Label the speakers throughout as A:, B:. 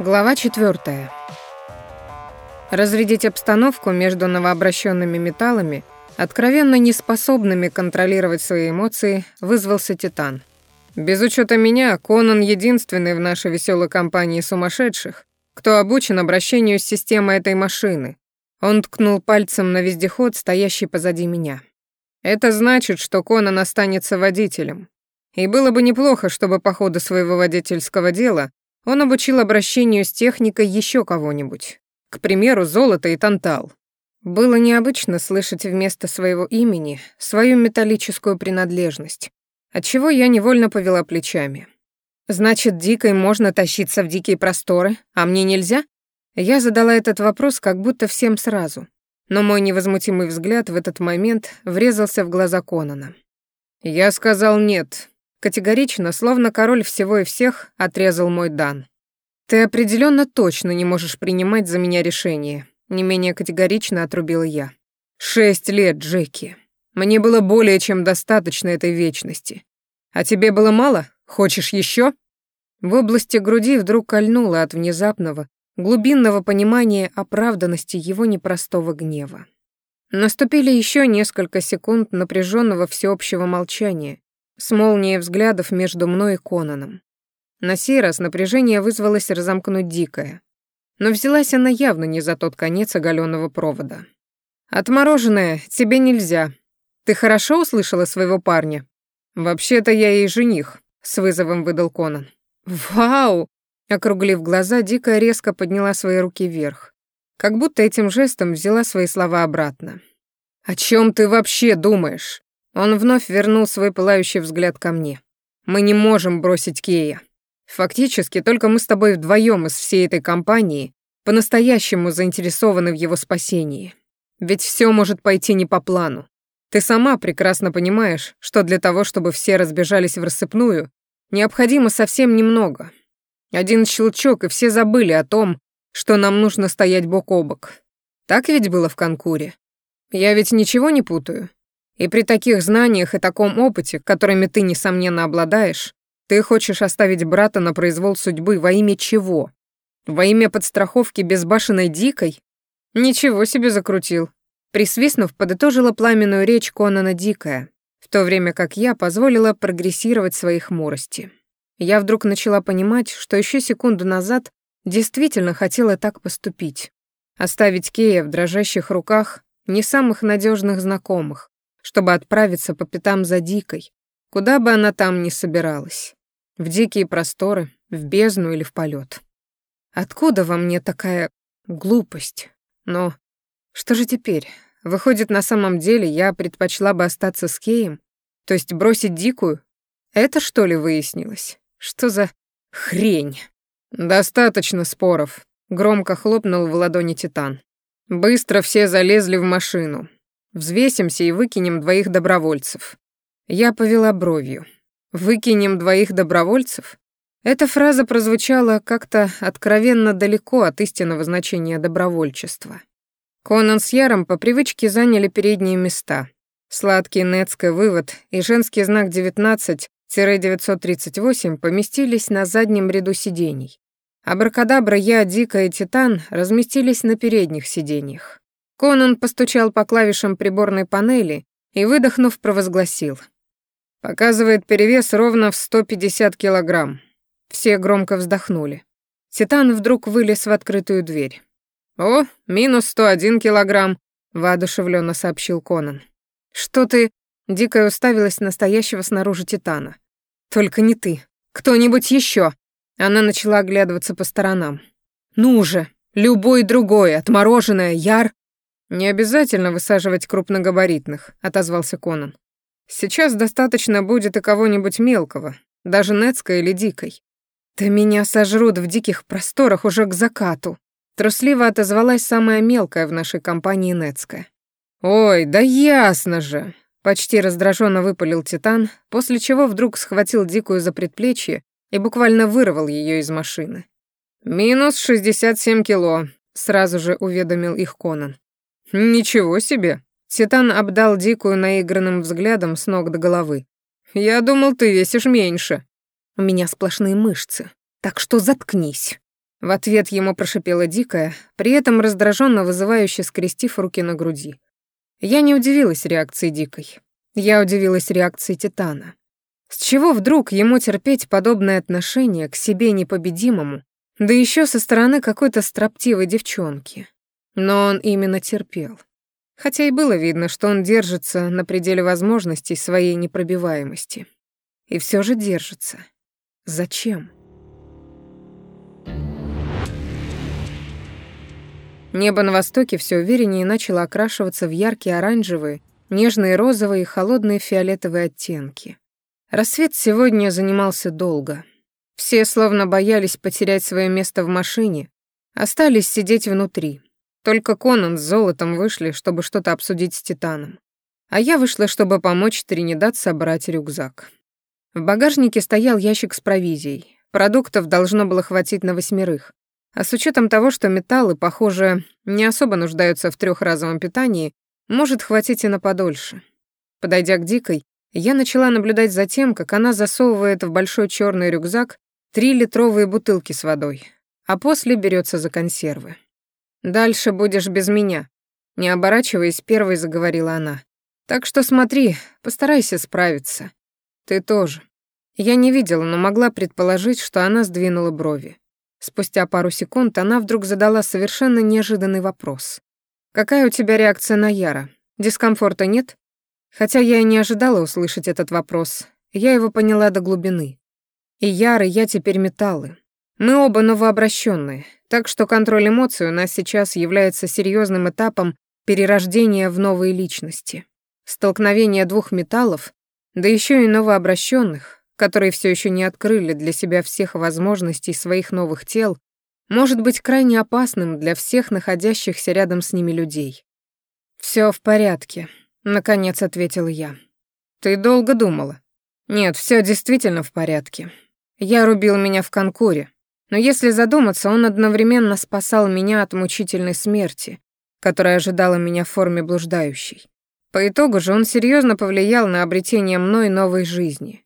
A: Глава 4. Разрядить обстановку между новообращенными металлами, откровенно неспособными контролировать свои эмоции, вызвался Титан. Без учета меня, Конан единственный в нашей веселой компании сумасшедших, кто обучен обращению с системой этой машины. Он ткнул пальцем на вездеход, стоящий позади меня. Это значит, что Конан останется водителем. И было бы неплохо, чтобы по ходу своего водительского дела он обучил обращению с техникой еще кого-нибудь. К примеру, золото и тантал. Было необычно слышать вместо своего имени свою металлическую принадлежность, отчего я невольно повела плечами. Значит, дикой можно тащиться в дикие просторы, а мне нельзя? Я задала этот вопрос как будто всем сразу, но мой невозмутимый взгляд в этот момент врезался в глаза Конана. Я сказал нет, Категорично, словно король всего и всех, отрезал мой дан. «Ты определенно точно не можешь принимать за меня решение», — не менее категорично отрубила я. «Шесть лет, Джеки. Мне было более чем достаточно этой вечности. А тебе было мало? Хочешь еще? В области груди вдруг кольнуло от внезапного, глубинного понимания оправданности его непростого гнева. Наступили еще несколько секунд напряженного всеобщего молчания, с молнией взглядов между мной и Конаном. На сей раз напряжение вызвалось разомкнуть дикое. Но взялась она явно не за тот конец оголенного провода. «Отмороженная, тебе нельзя. Ты хорошо услышала своего парня?» «Вообще-то я и жених», — с вызовом выдал Конан. «Вау!» — округлив глаза, Дикая резко подняла свои руки вверх. Как будто этим жестом взяла свои слова обратно. «О чем ты вообще думаешь? Он вновь вернул свой пылающий взгляд ко мне. «Мы не можем бросить Кея. Фактически, только мы с тобой вдвоем из всей этой компании по-настоящему заинтересованы в его спасении. Ведь все может пойти не по плану. Ты сама прекрасно понимаешь, что для того, чтобы все разбежались в рассыпную, необходимо совсем немного. Один щелчок, и все забыли о том, что нам нужно стоять бок о бок. Так ведь было в Конкуре? Я ведь ничего не путаю?» И при таких знаниях и таком опыте, которыми ты, несомненно, обладаешь, ты хочешь оставить брата на произвол судьбы во имя чего? Во имя подстраховки безбашенной дикой? Ничего себе закрутил. Присвистнув, подытожила пламенную речь Конана Дикая, в то время как я позволила прогрессировать своей хмурости. Я вдруг начала понимать, что еще секунду назад действительно хотела так поступить. Оставить Кея в дрожащих руках не самых надежных знакомых, чтобы отправиться по пятам за Дикой, куда бы она там ни собиралась, в дикие просторы, в бездну или в полет. Откуда во мне такая глупость? Но что же теперь? Выходит, на самом деле я предпочла бы остаться с Кеем? То есть бросить Дикую? Это что ли выяснилось? Что за хрень? Достаточно споров, громко хлопнул в ладони Титан. Быстро все залезли в машину. Взвесимся и выкинем двоих добровольцев». Я повела бровью. «Выкинем двоих добровольцев?» Эта фраза прозвучала как-то откровенно далеко от истинного значения добровольчества. Конан с Яром по привычке заняли передние места. Сладкий Нецкий вывод и женский знак 19-938 поместились на заднем ряду сидений. Абракадабра, Я, Дика и Титан разместились на передних сиденьях. Конан постучал по клавишам приборной панели и, выдохнув, провозгласил. «Показывает перевес ровно в 150 килограмм». Все громко вздохнули. Титан вдруг вылез в открытую дверь. «О, минус 101 килограмм», — воодушевленно сообщил Конан. «Что ты...» — дикая уставилась настоящего снаружи Титана. «Только не ты. Кто-нибудь еще. Она начала оглядываться по сторонам. «Ну же, любой другой, отмороженная, яр...» «Не обязательно высаживать крупногабаритных», — отозвался Конан. «Сейчас достаточно будет и кого-нибудь мелкого, даже Нецкой или Дикой». «Да меня сожрут в диких просторах уже к закату», — трусливо отозвалась самая мелкая в нашей компании Нецкая. «Ой, да ясно же!» — почти раздраженно выпалил Титан, после чего вдруг схватил Дикую за предплечье и буквально вырвал ее из машины. «Минус шестьдесят семь кило», — сразу же уведомил их Конан. «Ничего себе!» Титан обдал дикую наигранным взглядом с ног до головы. «Я думал, ты весишь меньше». «У меня сплошные мышцы, так что заткнись». В ответ ему прошипела дикая, при этом раздраженно вызывающе скрестив руки на груди. Я не удивилась реакции дикой. Я удивилась реакции Титана. С чего вдруг ему терпеть подобное отношение к себе непобедимому, да еще со стороны какой-то строптивой девчонки? но он именно терпел. Хотя и было видно, что он держится на пределе возможностей своей непробиваемости. И все же держится. Зачем? Небо на востоке все увереннее начало окрашиваться в яркие оранжевые, нежные розовые и холодные фиолетовые оттенки. Рассвет сегодня занимался долго. Все словно боялись потерять свое место в машине, остались сидеть внутри, только Конан с золотом вышли, чтобы что-то обсудить с Титаном. А я вышла, чтобы помочь Тринидад собрать рюкзак. В багажнике стоял ящик с провизией. Продуктов должно было хватить на восьмерых. А с учетом того, что металлы, похоже, не особо нуждаются в трехразовом питании, может хватить и на подольше. Подойдя к Дикой, я начала наблюдать за тем, как она засовывает в большой черный рюкзак три литровые бутылки с водой, а после берется за консервы. «Дальше будешь без меня», — не оборачиваясь, первой заговорила она. «Так что смотри, постарайся справиться. Ты тоже». Я не видела, но могла предположить, что она сдвинула брови. Спустя пару секунд она вдруг задала совершенно неожиданный вопрос. «Какая у тебя реакция на Яра? Дискомфорта нет?» Хотя я и не ожидала услышать этот вопрос, я его поняла до глубины. И Яр, Мы оба новообращенные, так что контроль эмоций у нас сейчас является серьезным этапом перерождения в новые личности. Столкновение двух металлов, да еще и новообращенных, которые все еще не открыли для себя всех возможностей своих новых тел, может быть крайне опасным для всех находящихся рядом с ними людей. Все в порядке», — наконец ответил я. «Ты долго думала?» «Нет, все действительно в порядке. Я рубил меня в конкуре, но если задуматься, он одновременно спасал меня от мучительной смерти, которая ожидала меня в форме блуждающей. По итогу же он серьезно повлиял на обретение мной новой жизни.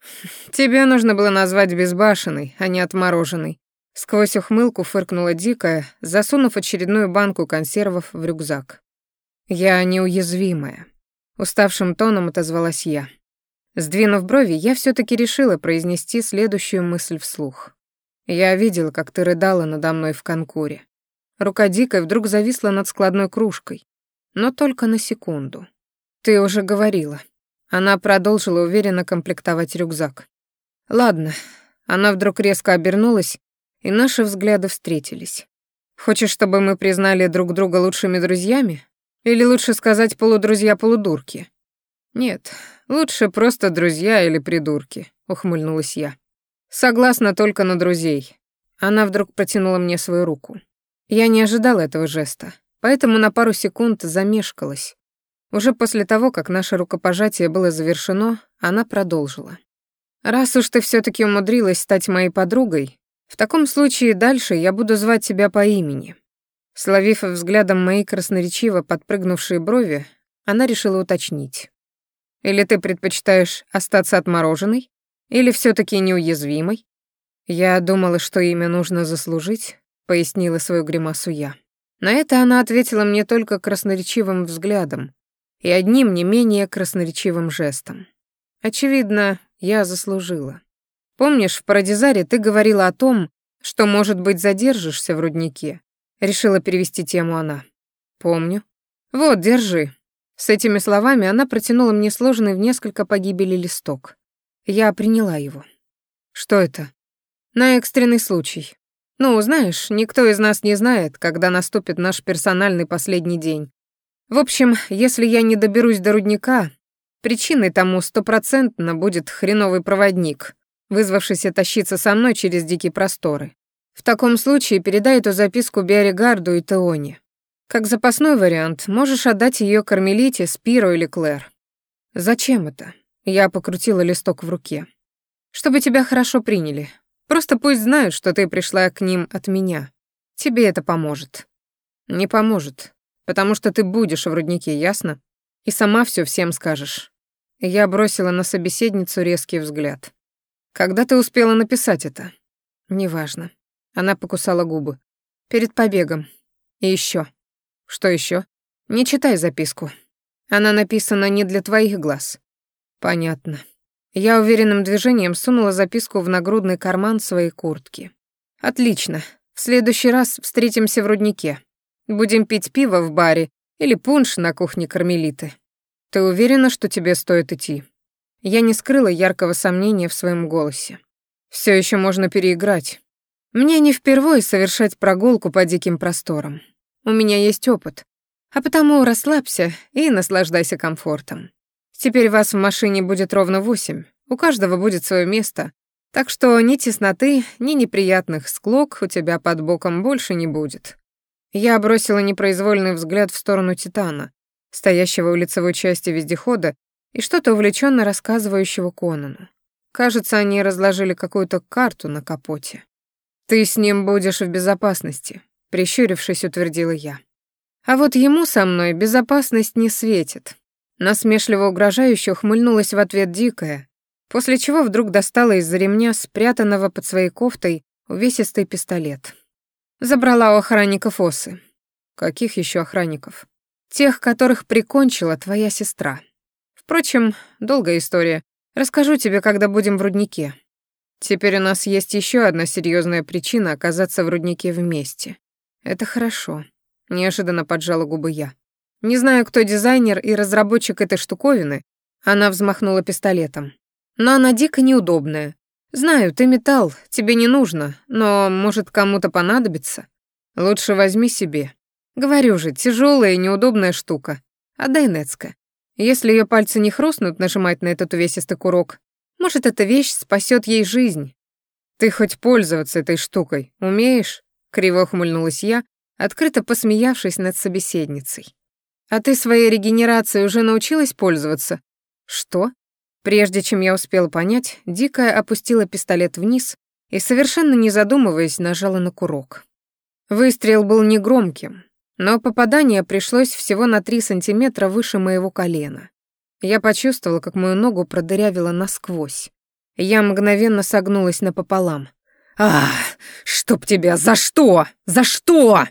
A: «Хм, «Тебя нужно было назвать безбашенной, а не отмороженной», — сквозь ухмылку фыркнула дикая, засунув очередную банку консервов в рюкзак. «Я неуязвимая», — уставшим тоном отозвалась я. Сдвинув брови, я все таки решила произнести следующую мысль вслух. Я видел, как ты рыдала надо мной в конкуре. Рука Дикой вдруг зависла над складной кружкой. Но только на секунду. Ты уже говорила. Она продолжила уверенно комплектовать рюкзак. Ладно. Она вдруг резко обернулась, и наши взгляды встретились. Хочешь, чтобы мы признали друг друга лучшими друзьями? Или лучше сказать полудрузья-полудурки? Нет, лучше просто друзья или придурки, ухмыльнулась я. Согласна только на друзей. Она вдруг протянула мне свою руку. Я не ожидала этого жеста, поэтому на пару секунд замешкалась. Уже после того, как наше рукопожатие было завершено, она продолжила. «Раз уж ты все таки умудрилась стать моей подругой, в таком случае дальше я буду звать тебя по имени». Словив взглядом мои красноречиво подпрыгнувшие брови, она решила уточнить. «Или ты предпочитаешь остаться отмороженной?» Или все таки неуязвимой? Я думала, что имя нужно заслужить, пояснила свою гримасу я. На это она ответила мне только красноречивым взглядом и одним не менее красноречивым жестом. Очевидно, я заслужила. Помнишь, в Парадизаре ты говорила о том, что, может быть, задержишься в руднике? Решила перевести тему она. Помню. Вот, держи. С этими словами она протянула мне сложенный в несколько погибели листок. Я приняла его. Что это? На экстренный случай. Ну, знаешь, никто из нас не знает, когда наступит наш персональный последний день. В общем, если я не доберусь до рудника, причиной тому стопроцентно будет хреновый проводник, вызвавшийся тащиться со мной через дикие просторы. В таком случае передай эту записку Биоригарду и Теоне. Как запасной вариант, можешь отдать ее Кармелите, Спиру или Клэр. Зачем это? Я покрутила листок в руке. «Чтобы тебя хорошо приняли. Просто пусть знают, что ты пришла к ним от меня. Тебе это поможет». «Не поможет, потому что ты будешь в руднике, ясно? И сама все всем скажешь». Я бросила на собеседницу резкий взгляд. «Когда ты успела написать это?» «Неважно». Она покусала губы. «Перед побегом. И еще. «Что еще? «Не читай записку. Она написана не для твоих глаз. Понятно. Я уверенным движением сунула записку в нагрудный карман своей куртки. Отлично. В следующий раз встретимся в руднике. Будем пить пиво в баре или пунш на кухне кармелиты. Ты уверена, что тебе стоит идти? Я не скрыла яркого сомнения в своем голосе. Все еще можно переиграть. Мне не впервые совершать прогулку по диким просторам. У меня есть опыт. А потому расслабься и наслаждайся комфортом. Теперь вас в машине будет ровно восемь. У каждого будет свое место. Так что ни тесноты, ни неприятных склок у тебя под боком больше не будет». Я бросила непроизвольный взгляд в сторону Титана, стоящего у лицевой части вездехода и что-то увлеченно рассказывающего Конану. Кажется, они разложили какую-то карту на капоте. «Ты с ним будешь в безопасности», — прищурившись, утвердила я. «А вот ему со мной безопасность не светит. Насмешливо угрожающе ухмыльнулась в ответ дикая, после чего вдруг достала из-за ремня спрятанного под своей кофтой увесистый пистолет. Забрала у охранников осы. Каких еще охранников? Тех, которых прикончила твоя сестра. Впрочем, долгая история. Расскажу тебе, когда будем в руднике. Теперь у нас есть еще одна серьезная причина оказаться в руднике вместе. Это хорошо. Неожиданно поджала губы я. Не знаю, кто дизайнер и разработчик этой штуковины. Она взмахнула пистолетом. Но она дико неудобная. Знаю, ты металл, тебе не нужно, но может кому-то понадобится. Лучше возьми себе. Говорю же, тяжелая и неудобная штука. Отдай Нецка. Если ее пальцы не хрустнут нажимать на этот увесистый курок, может, эта вещь спасет ей жизнь. Ты хоть пользоваться этой штукой умеешь? Криво ухмыльнулась я, открыто посмеявшись над собеседницей. А ты своей регенерацией уже научилась пользоваться? Что? Прежде чем я успела понять, Дикая опустила пистолет вниз и, совершенно не задумываясь, нажала на курок. Выстрел был негромким, но попадание пришлось всего на три сантиметра выше моего колена. Я почувствовала, как мою ногу продырявило насквозь. Я мгновенно согнулась напополам. «Ах, чтоб тебя, за что? За что?»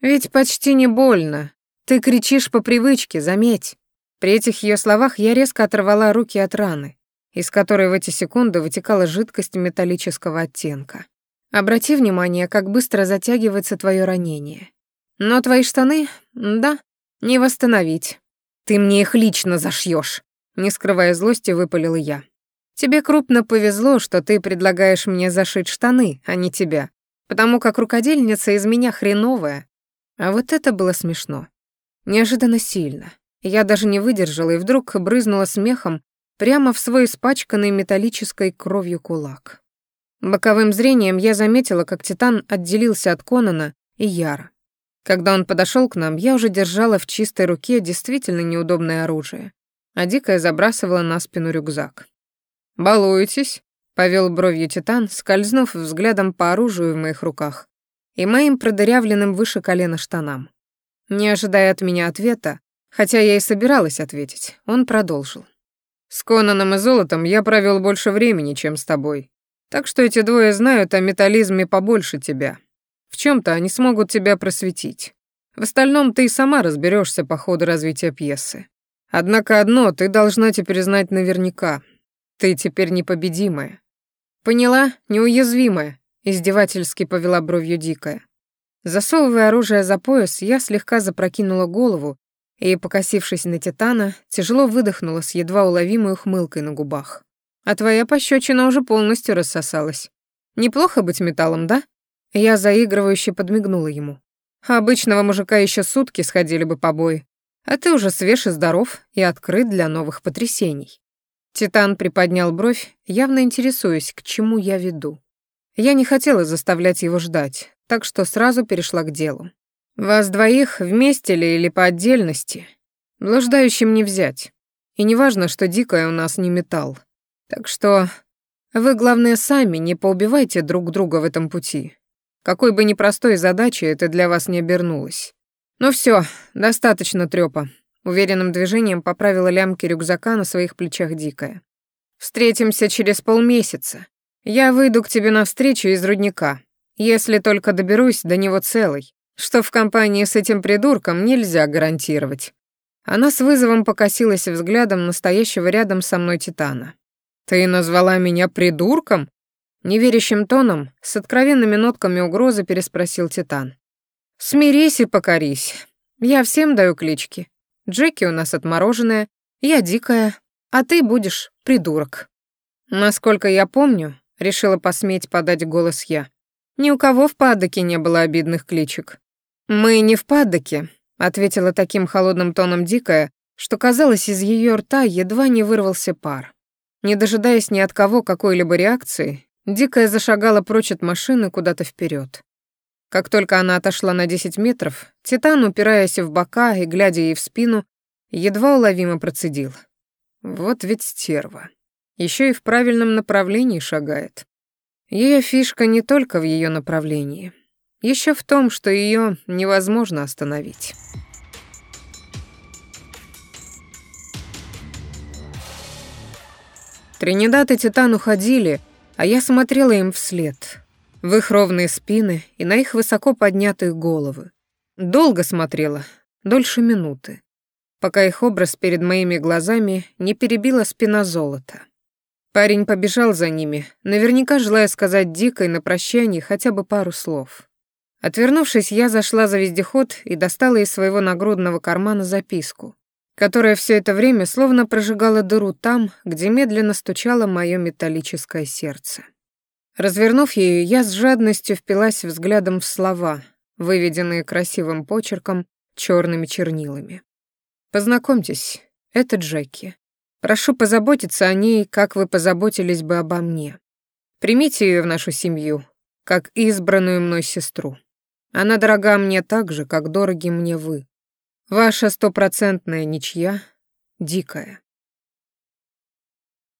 A: «Ведь почти не больно, «Ты кричишь по привычке, заметь». При этих ее словах я резко оторвала руки от раны, из которой в эти секунды вытекала жидкость металлического оттенка. Обрати внимание, как быстро затягивается твое ранение. Но твои штаны, да, не восстановить. Ты мне их лично зашьешь. не скрывая злости, выпалила я. Тебе крупно повезло, что ты предлагаешь мне зашить штаны, а не тебя, потому как рукодельница из меня хреновая. А вот это было смешно неожиданно сильно. Я даже не выдержала и вдруг брызнула смехом прямо в свой испачканный металлической кровью кулак. Боковым зрением я заметила, как Титан отделился от Конона и Яра. Когда он подошел к нам, я уже держала в чистой руке действительно неудобное оружие, а Дикая забрасывала на спину рюкзак. «Балуетесь?» — повел бровью Титан, скользнув взглядом по оружию в моих руках и моим продырявленным выше колена штанам. Не ожидая от меня ответа, хотя я и собиралась ответить, он продолжил. «С Конаном и Золотом я провел больше времени, чем с тобой. Так что эти двое знают о металлизме побольше тебя. В чем то они смогут тебя просветить. В остальном ты и сама разберешься по ходу развития пьесы. Однако одно ты должна теперь знать наверняка. Ты теперь непобедимая. Поняла, неуязвимая, издевательски повела бровью Дикая. Засовывая оружие за пояс, я слегка запрокинула голову и, покосившись на Титана, тяжело выдохнула с едва уловимой ухмылкой на губах. «А твоя пощечина уже полностью рассосалась. Неплохо быть металлом, да?» Я заигрывающе подмигнула ему. «Обычного мужика еще сутки сходили бы побои, а ты уже свеж и здоров и открыт для новых потрясений». Титан приподнял бровь, явно интересуясь, к чему я веду. Я не хотела заставлять его ждать, так что сразу перешла к делу. «Вас двоих вместе ли или по отдельности? Блуждающим не взять. И неважно, что дикая у нас не металл. Так что вы, главное, сами не поубивайте друг друга в этом пути. Какой бы непростой задачей это для вас не обернулось. Ну все, достаточно трёпа». Уверенным движением поправила лямки рюкзака на своих плечах дикая. «Встретимся через полмесяца. Я выйду к тебе навстречу из рудника. Если только доберусь до него целой, что в компании с этим придурком нельзя гарантировать». Она с вызовом покосилась взглядом настоящего рядом со мной Титана. «Ты назвала меня придурком?» Неверящим тоном, с откровенными нотками угрозы переспросил Титан. «Смирись и покорись. Я всем даю клички. Джеки у нас отмороженная, я дикая, а ты будешь придурок». Насколько я помню, решила посметь подать голос я. Ни у кого в падоке не было обидных кличек. «Мы не в падоке», — ответила таким холодным тоном Дикая, что, казалось, из ее рта едва не вырвался пар. Не дожидаясь ни от кого какой-либо реакции, Дикая зашагала прочь от машины куда-то вперед. Как только она отошла на 10 метров, Титан, упираясь в бока и глядя ей в спину, едва уловимо процедил. «Вот ведь стерва. Еще и в правильном направлении шагает. Ее фишка не только в ее направлении. Еще в том, что ее невозможно остановить. Тринидад и Титан уходили, а я смотрела им вслед, в их ровные спины и на их высоко поднятые головы. Долго смотрела, дольше минуты, пока их образ перед моими глазами не перебила спина золота. Парень побежал за ними, наверняка желая сказать Дикой на прощание хотя бы пару слов. Отвернувшись, я зашла за вездеход и достала из своего нагрудного кармана записку, которая все это время словно прожигала дыру там, где медленно стучало мое металлическое сердце. Развернув ее, я с жадностью впилась взглядом в слова, выведенные красивым почерком черными чернилами. «Познакомьтесь, это Джеки. Прошу позаботиться о ней, как вы позаботились бы обо мне. Примите ее в нашу семью, как избранную мной сестру. Она дорога мне так же, как дороги мне вы. Ваша стопроцентная ничья, дикая.